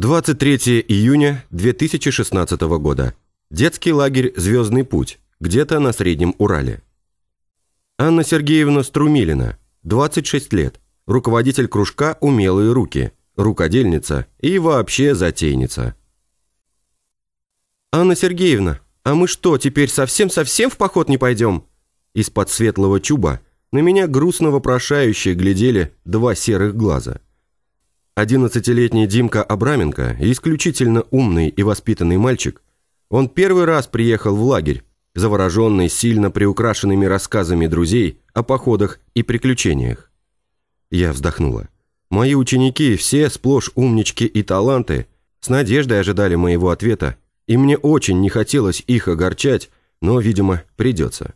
23 июня 2016 года. Детский лагерь «Звездный путь», где-то на Среднем Урале. Анна Сергеевна Струмилина, 26 лет, руководитель кружка «Умелые руки», рукодельница и вообще затейница. «Анна Сергеевна, а мы что, теперь совсем-совсем в поход не пойдем?» Из-под светлого чуба на меня грустно вопрошающе глядели два серых глаза – Одиннадцатилетний Димка Абраменко, исключительно умный и воспитанный мальчик, он первый раз приехал в лагерь, завороженный сильно приукрашенными рассказами друзей о походах и приключениях. Я вздохнула. Мои ученики все сплошь умнички и таланты, с надеждой ожидали моего ответа, и мне очень не хотелось их огорчать, но, видимо, придется.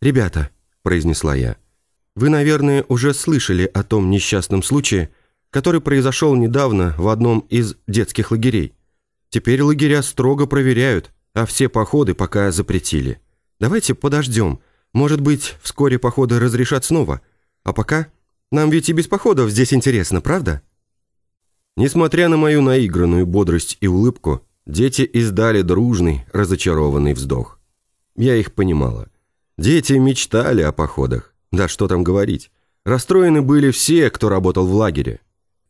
«Ребята», – произнесла я, – «вы, наверное, уже слышали о том несчастном случае, который произошел недавно в одном из детских лагерей. Теперь лагеря строго проверяют, а все походы пока запретили. Давайте подождем. Может быть, вскоре походы разрешат снова. А пока нам ведь и без походов здесь интересно, правда? Несмотря на мою наигранную бодрость и улыбку, дети издали дружный, разочарованный вздох. Я их понимала. Дети мечтали о походах. Да что там говорить. Расстроены были все, кто работал в лагере.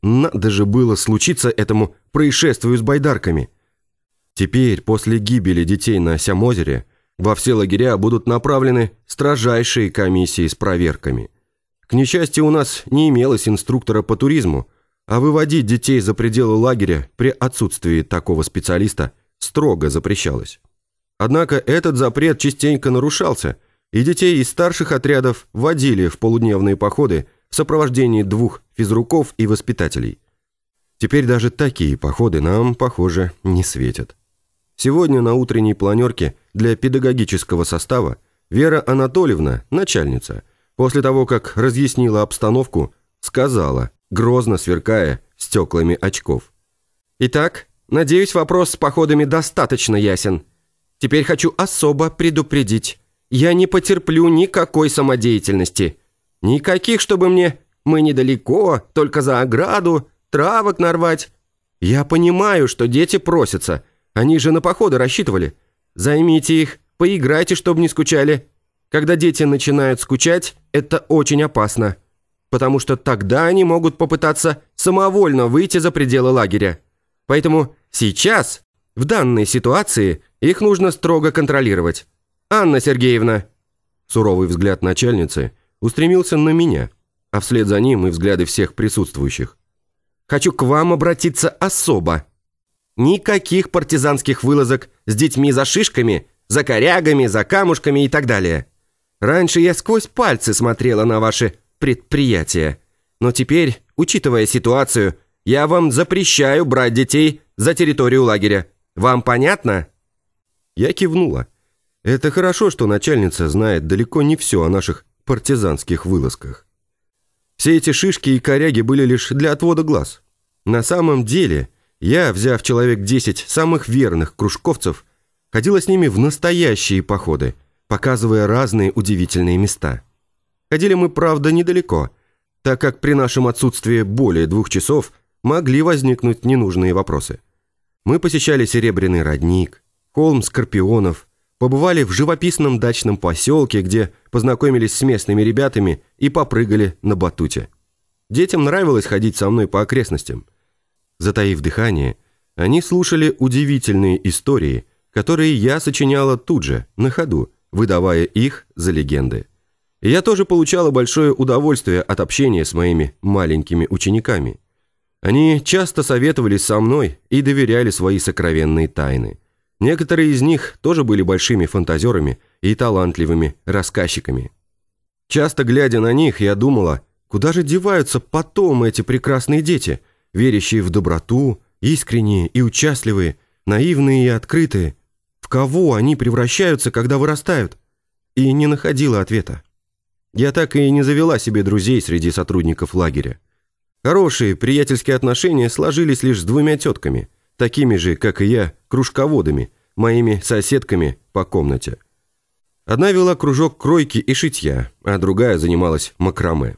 Надо же было случиться этому происшествию с байдарками. Теперь, после гибели детей на Сямозере, во все лагеря будут направлены строжайшие комиссии с проверками. К несчастью, у нас не имелось инструктора по туризму, а выводить детей за пределы лагеря при отсутствии такого специалиста строго запрещалось. Однако этот запрет частенько нарушался, и детей из старших отрядов водили в полудневные походы в сопровождении двух физруков и воспитателей. Теперь даже такие походы нам, похоже, не светят. Сегодня на утренней планерке для педагогического состава Вера Анатольевна, начальница, после того, как разъяснила обстановку, сказала, грозно сверкая стеклами очков. «Итак, надеюсь, вопрос с походами достаточно ясен. Теперь хочу особо предупредить. Я не потерплю никакой самодеятельности. Никаких, чтобы мне «мы недалеко, только за ограду, травок нарвать». Я понимаю, что дети просятся, они же на походы рассчитывали. Займите их, поиграйте, чтобы не скучали. Когда дети начинают скучать, это очень опасно, потому что тогда они могут попытаться самовольно выйти за пределы лагеря. Поэтому сейчас, в данной ситуации, их нужно строго контролировать. Анна Сергеевна. Суровый взгляд начальницы – устремился на меня, а вслед за ним и взгляды всех присутствующих. «Хочу к вам обратиться особо. Никаких партизанских вылазок с детьми за шишками, за корягами, за камушками и так далее. Раньше я сквозь пальцы смотрела на ваши предприятия, но теперь, учитывая ситуацию, я вам запрещаю брать детей за территорию лагеря. Вам понятно?» Я кивнула. Это хорошо, что начальница знает далеко не все о наших партизанских вылазках. Все эти шишки и коряги были лишь для отвода глаз. На самом деле, я, взяв человек 10 самых верных кружковцев, ходила с ними в настоящие походы, показывая разные удивительные места. Ходили мы, правда, недалеко, так как при нашем отсутствии более двух часов могли возникнуть ненужные вопросы. Мы посещали Серебряный родник, холм Скорпионов, Побывали в живописном дачном поселке, где познакомились с местными ребятами и попрыгали на батуте. Детям нравилось ходить со мной по окрестностям. Затаив дыхание, они слушали удивительные истории, которые я сочиняла тут же, на ходу, выдавая их за легенды. И я тоже получала большое удовольствие от общения с моими маленькими учениками. Они часто советовались со мной и доверяли свои сокровенные тайны – Некоторые из них тоже были большими фантазерами и талантливыми рассказчиками. Часто глядя на них, я думала, куда же деваются потом эти прекрасные дети, верящие в доброту, искренние и участливые, наивные и открытые. В кого они превращаются, когда вырастают? И не находила ответа. Я так и не завела себе друзей среди сотрудников лагеря. Хорошие приятельские отношения сложились лишь с двумя тетками – такими же, как и я, кружководами, моими соседками по комнате. Одна вела кружок кройки и шитья, а другая занималась макраме.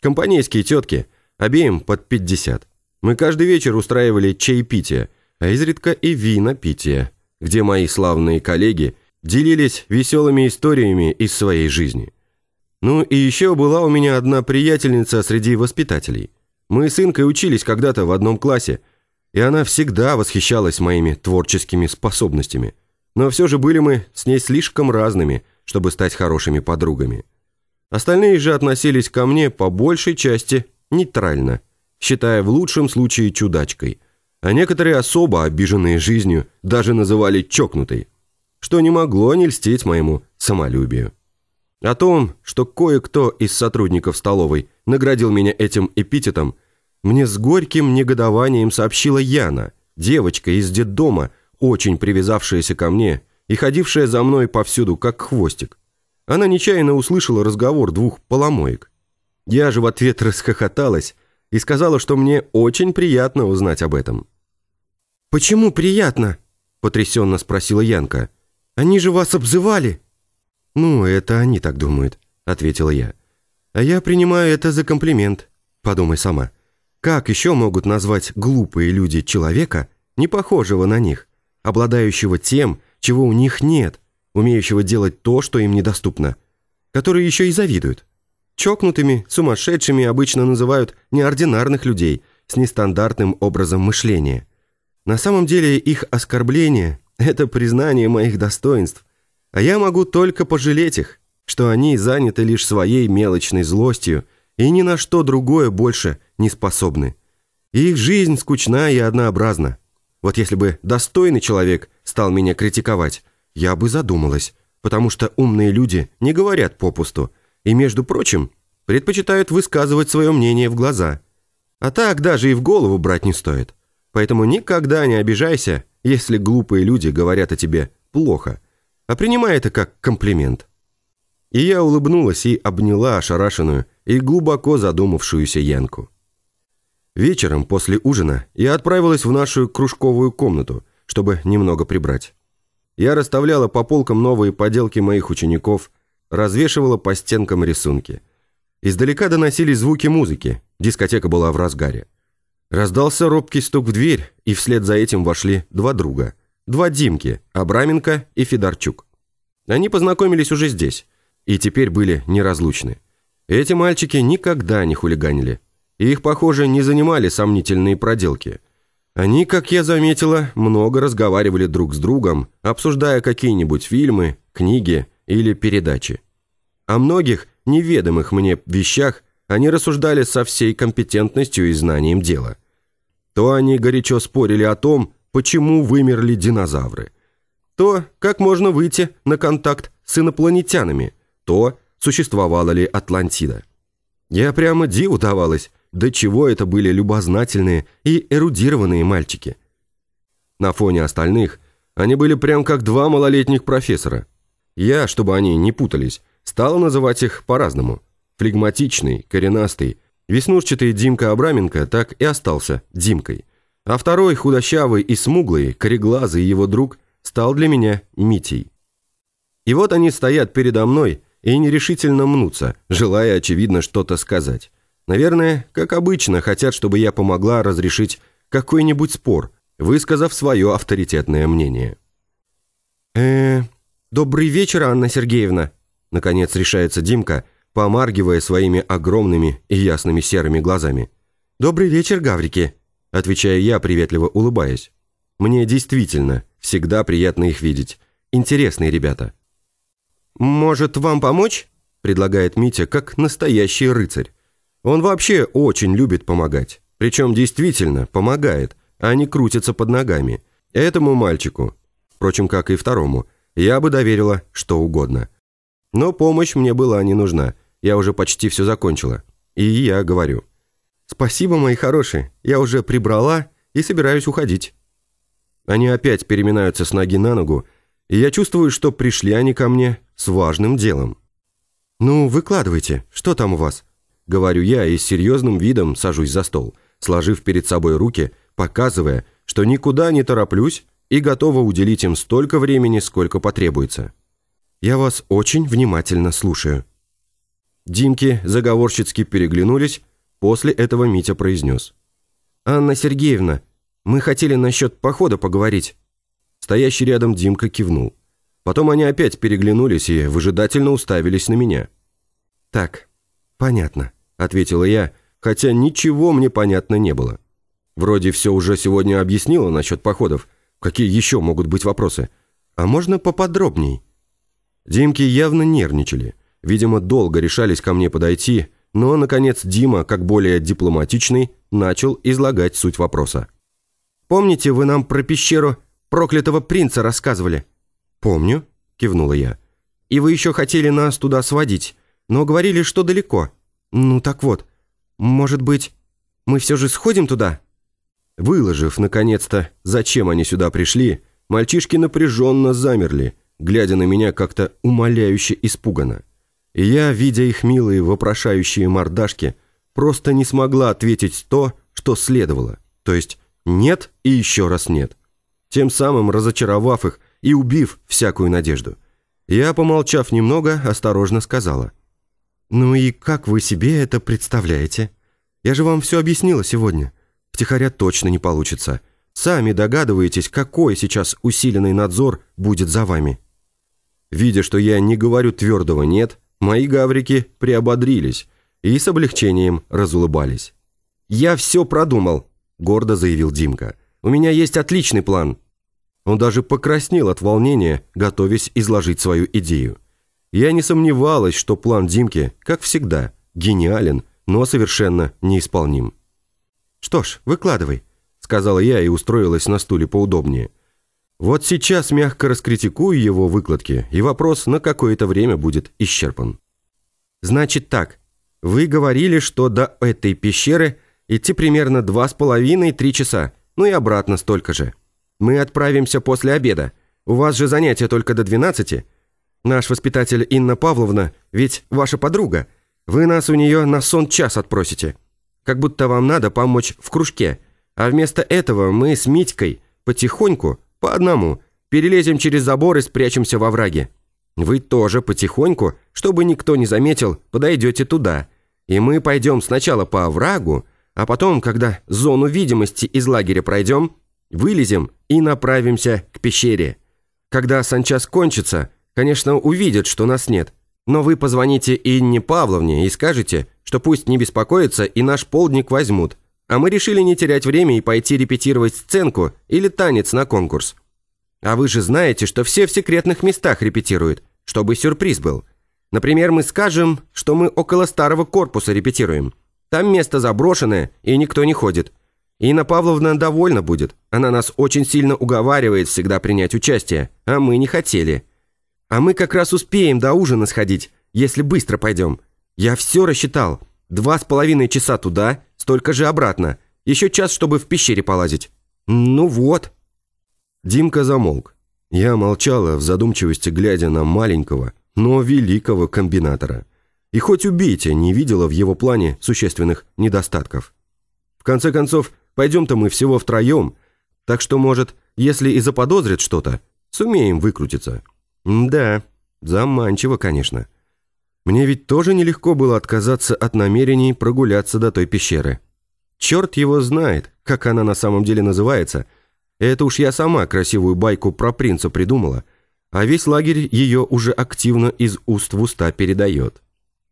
Компанейские тетки, обеим под 50. Мы каждый вечер устраивали чаепитие, а изредка и винопитие, где мои славные коллеги делились веселыми историями из своей жизни. Ну и еще была у меня одна приятельница среди воспитателей. Мы с Инкой учились когда-то в одном классе, и она всегда восхищалась моими творческими способностями. Но все же были мы с ней слишком разными, чтобы стать хорошими подругами. Остальные же относились ко мне по большей части нейтрально, считая в лучшем случае чудачкой, а некоторые особо обиженные жизнью даже называли чокнутой, что не могло не льстить моему самолюбию. О том, что кое-кто из сотрудников столовой наградил меня этим эпитетом, мне с горьким негодованием сообщила Яна, девочка из детдома, очень привязавшаяся ко мне и ходившая за мной повсюду, как хвостик. Она нечаянно услышала разговор двух поломоек. Я же в ответ расхохоталась и сказала, что мне очень приятно узнать об этом. «Почему приятно?» – потрясенно спросила Янка. «Они же вас обзывали!» «Ну, это они так думают», – ответила я. «А я принимаю это за комплимент. Подумай сама. Как еще могут назвать глупые люди человека, не похожего на них, обладающего тем, чего у них нет, умеющего делать то, что им недоступно, которые еще и завидуют. Чокнутыми, сумасшедшими обычно называют неординарных людей с нестандартным образом мышления. На самом деле их оскорбление – это признание моих достоинств, а я могу только пожалеть их, что они заняты лишь своей мелочной злостью и ни на что другое больше не способны. их жизнь скучна и однообразна. Вот если бы достойный человек стал меня критиковать, я бы задумалась, потому что умные люди не говорят попусту и, между прочим, предпочитают высказывать свое мнение в глаза. А так даже и в голову брать не стоит. Поэтому никогда не обижайся, если глупые люди говорят о тебе плохо, а принимай это как комплимент. И я улыбнулась и обняла ошарашенную и глубоко задумавшуюся Янку. Вечером после ужина я отправилась в нашу кружковую комнату, чтобы немного прибрать. Я расставляла по полкам новые поделки моих учеников, развешивала по стенкам рисунки. Издалека доносились звуки музыки, дискотека была в разгаре. Раздался робкий стук в дверь, и вслед за этим вошли два друга. Два Димки, Абраменко и Федорчук. Они познакомились уже здесь, и теперь были неразлучны. Эти мальчики никогда не хулиганили. Их, похоже, не занимали сомнительные проделки – они, как я заметила, много разговаривали друг с другом, обсуждая какие-нибудь фильмы, книги или передачи. О многих неведомых мне вещах они рассуждали со всей компетентностью и знанием дела. То они горячо спорили о том, почему вымерли динозавры, то, как можно выйти на контакт с инопланетянами, то, существовала ли Атлантида. Я прямо диву давалась, до чего это были любознательные и эрудированные мальчики. На фоне остальных они были прям как два малолетних профессора. Я, чтобы они не путались, стал называть их по-разному. Флегматичный, коренастый, веснушчатый Димка Абраменко так и остался Димкой. А второй, худощавый и смуглый, кореглазый его друг, стал для меня Митей. И вот они стоят передо мной и нерешительно мнутся, желая, очевидно, что-то сказать. Наверное, как обычно, хотят, чтобы я помогла разрешить какой-нибудь спор, высказав свое авторитетное мнение. э добрый вечер, Анна Сергеевна», наконец решается Димка, помаргивая своими огромными и ясными серыми глазами. «Добрый вечер, гаврики», отвечаю я, приветливо улыбаясь. «Мне действительно всегда приятно их видеть. Интересные ребята». «Может, вам помочь?» предлагает Митя, как настоящий рыцарь. Он вообще очень любит помогать. Причем действительно помогает, а не крутится под ногами. Этому мальчику, впрочем, как и второму, я бы доверила что угодно. Но помощь мне была не нужна. Я уже почти все закончила. И я говорю. «Спасибо, мои хорошие. Я уже прибрала и собираюсь уходить». Они опять переминаются с ноги на ногу, и я чувствую, что пришли они ко мне с важным делом. «Ну, выкладывайте, что там у вас?» Говорю я и с серьезным видом сажусь за стол, сложив перед собой руки, показывая, что никуда не тороплюсь и готова уделить им столько времени, сколько потребуется. Я вас очень внимательно слушаю. Димки заговорщицки переглянулись, после этого Митя произнес. «Анна Сергеевна, мы хотели насчет похода поговорить». Стоящий рядом Димка кивнул. Потом они опять переглянулись и выжидательно уставились на меня. «Так, понятно», — ответила я, хотя ничего мне понятно не было. Вроде все уже сегодня объяснила насчет походов. Какие еще могут быть вопросы? А можно поподробней? Димки явно нервничали. Видимо, долго решались ко мне подойти, но, наконец, Дима, как более дипломатичный, начал излагать суть вопроса. «Помните, вы нам про пещеру проклятого принца рассказывали?» «Помню», – кивнула я. «И вы еще хотели нас туда сводить, но говорили, что далеко. Ну так вот, может быть, мы все же сходим туда?» Выложив, наконец-то, зачем они сюда пришли, мальчишки напряженно замерли, глядя на меня как-то умоляюще испуганно. И я, видя их милые вопрошающие мордашки, просто не смогла ответить то, что следовало. То есть «нет» и еще раз «нет». Тем самым разочаровав их и убив всякую надежду. Я, помолчав немного, осторожно сказала. «Ну и как вы себе это представляете? Я же вам все объяснила сегодня. Втихаря точно не получится. Сами догадываетесь, какой сейчас усиленный надзор будет за вами». Видя, что я не говорю твердого «нет», мои гаврики приободрились и с облегчением разулыбались. «Я все продумал», – гордо заявил Димка. «У меня есть отличный план». Он даже покраснел от волнения, готовясь изложить свою идею. Я не сомневалась, что план Димки, как всегда, гениален, но совершенно неисполним. «Что ж, выкладывай», – сказала я и устроилась на стуле поудобнее. Вот сейчас мягко раскритикую его выкладки, и вопрос на какое-то время будет исчерпан. «Значит так, вы говорили, что до этой пещеры идти примерно два с половиной-три часа, ну и обратно столько же. Мы отправимся после обеда. У вас же занятия только до 12. Наш воспитатель Инна Павловна ведь ваша подруга. Вы нас у нее на сон час отпросите. Как будто вам надо помочь в кружке. А вместо этого мы с Митькой потихоньку, по одному, перелезем через забор и спрячемся во враге. Вы тоже потихоньку, чтобы никто не заметил, подойдете туда. И мы пойдем сначала по оврагу, а потом, когда зону видимости из лагеря пройдем, вылезем и направимся к пещере. Когда санчас кончится, конечно, увидят, что нас нет. Но вы позвоните Инне Павловне и скажете, что пусть не беспокоится и наш полдник возьмут. А мы решили не терять время и пойти репетировать сценку или танец на конкурс. А вы же знаете, что все в секретных местах репетируют, чтобы сюрприз был. Например, мы скажем, что мы около старого корпуса репетируем. Там место заброшенное, и никто не ходит. Инна Павловна довольна будет. Она нас очень сильно уговаривает всегда принять участие, а мы не хотели. А мы как раз успеем до ужина сходить, если быстро пойдем. Я все рассчитал. Два с половиной часа туда, столько же обратно. Еще час, чтобы в пещере полазить. Ну вот. Димка замолк. Я молчала в задумчивости, глядя на маленького, но великого комбинатора. И хоть убейте, не видела в его плане существенных недостатков. В конце концов, Пойдем-то мы всего втроем, так что, может, если и заподозрят что-то, сумеем выкрутиться. Да, заманчиво, конечно. Мне ведь тоже нелегко было отказаться от намерений прогуляться до той пещеры. Черт его знает, как она на самом деле называется. Это уж я сама красивую байку про принца придумала, а весь лагерь ее уже активно из уст в уста передает.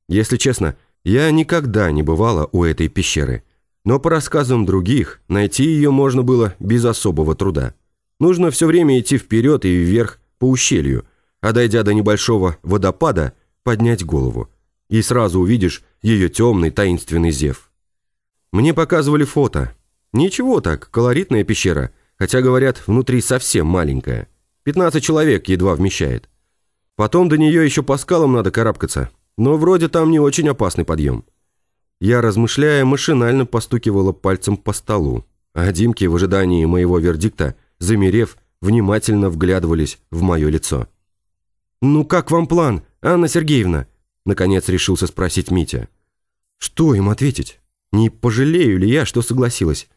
Если честно, я никогда не бывала у этой пещеры. Но по рассказам других, найти ее можно было без особого труда. Нужно все время идти вперед и вверх по ущелью, а дойдя до небольшого водопада, поднять голову. И сразу увидишь ее темный таинственный зев. Мне показывали фото. Ничего так, колоритная пещера, хотя, говорят, внутри совсем маленькая. 15 человек едва вмещает. Потом до нее еще по скалам надо карабкаться, но вроде там не очень опасный подъем. Я, размышляя, машинально постукивала пальцем по столу, а Димки в ожидании моего вердикта, замерев, внимательно вглядывались в мое лицо. «Ну как вам план, Анна Сергеевна?» Наконец решился спросить Митя. «Что им ответить? Не пожалею ли я, что согласилась?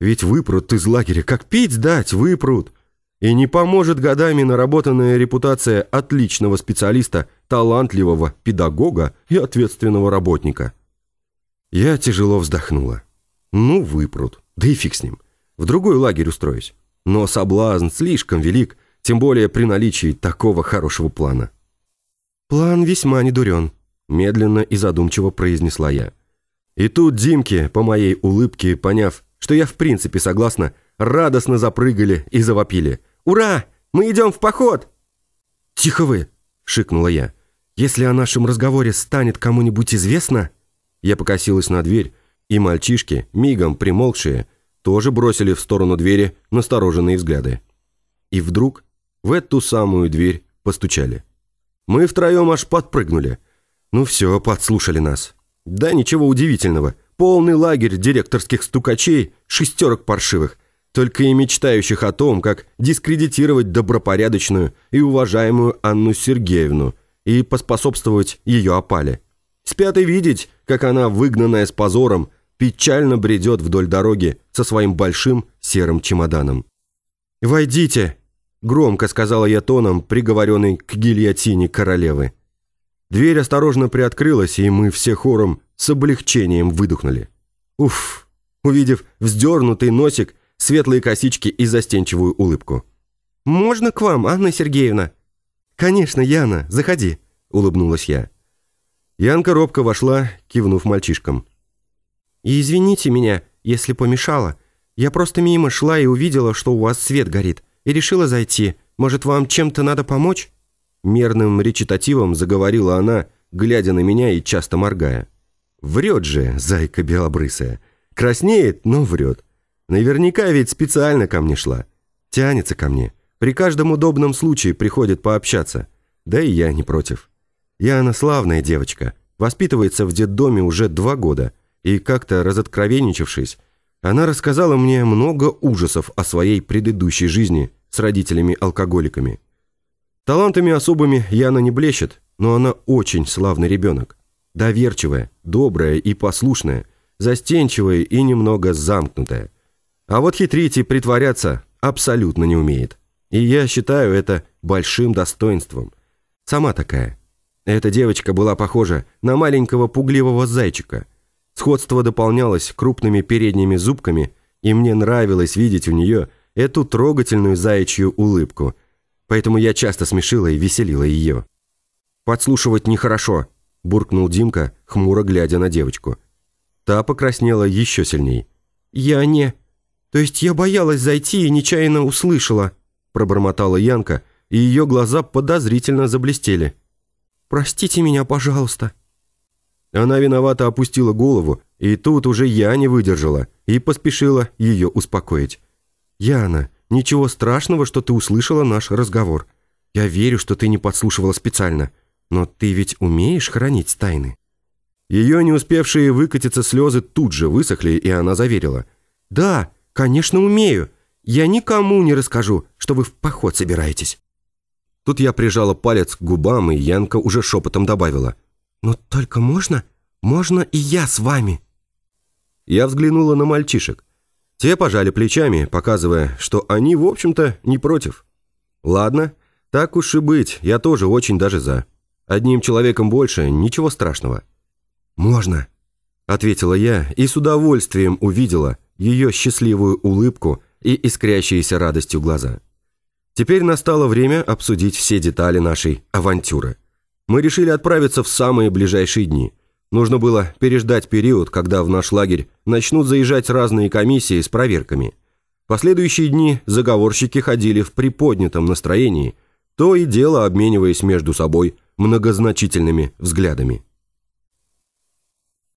Ведь выпрут из лагеря, как пить дать, выпрут. И не поможет годами наработанная репутация отличного специалиста, талантливого педагога и ответственного работника». Я тяжело вздохнула. Ну, выпрут. Да и фиг с ним. В другой лагерь устроюсь. Но соблазн слишком велик, тем более при наличии такого хорошего плана. «План весьма недурен», – медленно и задумчиво произнесла я. И тут Димки, по моей улыбке, поняв, что я в принципе согласна, радостно запрыгали и завопили. «Ура! Мы идем в поход!» «Тихо вы!» – шикнула я. «Если о нашем разговоре станет кому-нибудь известно...» Я покосилась на дверь, и мальчишки, мигом примолкшие, тоже бросили в сторону двери настороженные взгляды. И вдруг в эту самую дверь постучали. Мы втроем аж подпрыгнули. Ну все, подслушали нас. Да ничего удивительного. Полный лагерь директорских стукачей, шестерок паршивых, только и мечтающих о том, как дискредитировать добропорядочную и уважаемую Анну Сергеевну и поспособствовать ее опале. Спят и видеть, как она, выгнанная с позором, печально бредет вдоль дороги со своим большим серым чемоданом. «Войдите!» – громко сказала я тоном, приговоренной к гильотине королевы. Дверь осторожно приоткрылась, и мы все хором с облегчением выдохнули. Уф! Увидев вздернутый носик, светлые косички и застенчивую улыбку. «Можно к вам, Анна Сергеевна?» «Конечно, Яна, заходи», — улыбнулась я. Янка робко вошла, кивнув мальчишкам. «И извините меня, если помешала. Я просто мимо шла и увидела, что у вас свет горит, и решила зайти. Может, вам чем-то надо помочь?» Мерным речитативом заговорила она, глядя на меня и часто моргая. Врет же, зайка белобрысая. Краснеет, но врет. Наверняка ведь специально ко мне шла. Тянется ко мне. При каждом удобном случае приходит пообщаться. Да и я не против. Яна славная девочка. Воспитывается в детдоме уже два года. И как-то разоткровенничавшись, она рассказала мне много ужасов о своей предыдущей жизни с родителями-алкоголиками. Талантами особыми Яна не блещет, но она очень славный ребенок. Доверчивая, добрая и послушная, застенчивая и немного замкнутая. А вот хитрить и притворяться абсолютно не умеет. И я считаю это большим достоинством. Сама такая. Эта девочка была похожа на маленького пугливого зайчика. Сходство дополнялось крупными передними зубками, и мне нравилось видеть у нее эту трогательную заячью улыбку. Поэтому я часто смешила и веселила ее. «Подслушивать нехорошо», буркнул Димка, хмуро глядя на девочку. Та покраснела еще сильней. «Я не... То есть я боялась зайти и нечаянно услышала», пробормотала Янка, и ее глаза подозрительно заблестели. «Простите меня, пожалуйста». Она виновато опустила голову, и тут уже я не выдержала и поспешила ее успокоить. «Яна, ничего страшного, что ты услышала наш разговор. Я верю, что ты не подслушивала специально. Но ты ведь умеешь хранить тайны?» Ее не успевшие выкатиться слезы тут же высохли, и она заверила. «Да, конечно, умею. Я никому не расскажу, что вы в поход собираетесь». Тут я прижала палец к губам, и Янка уже шепотом добавила. «Но только можно? Можно и я с вами?» Я взглянула на мальчишек. Те пожали плечами, показывая, что они, в общем-то, не против. «Ладно, так уж и быть, я тоже очень даже за». Одним человеком больше, ничего страшного». «Можно», — ответила я и с удовольствием увидела ее счастливую улыбку и искрящиеся радостью глаза. Теперь настало время обсудить все детали нашей авантюры. Мы решили отправиться в самые ближайшие дни. Нужно было переждать период, когда в наш лагерь начнут заезжать разные комиссии с проверками. Последующие дни заговорщики ходили в приподнятом настроении, то и дело обмениваясь между собой многозначительными взглядами.